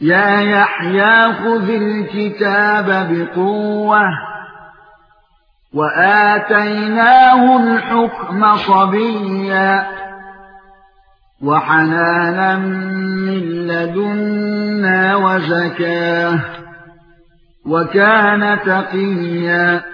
يا يحيى خذ الكتاب بقوة وآتيناه الحكم صبيا وحنانا من لدنا وزكاة وكان تقيا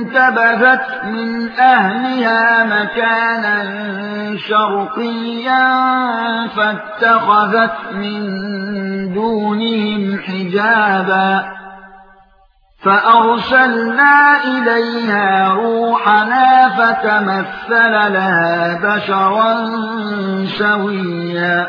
انتبذت من أهلها مكانا شرقيا فاتخذت من دونهم حجابا فأرسلنا إليها روحنا فتمثل لها بشرا سويا